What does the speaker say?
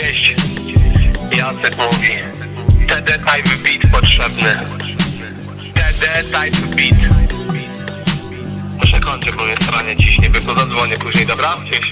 Cześć, Jacek mówi TD Type Beat potrzebny. TD Type Beat. Muszę kończyć, bo mnie stranie ciśnie, by to zadzwonię później, dobra? Cześć.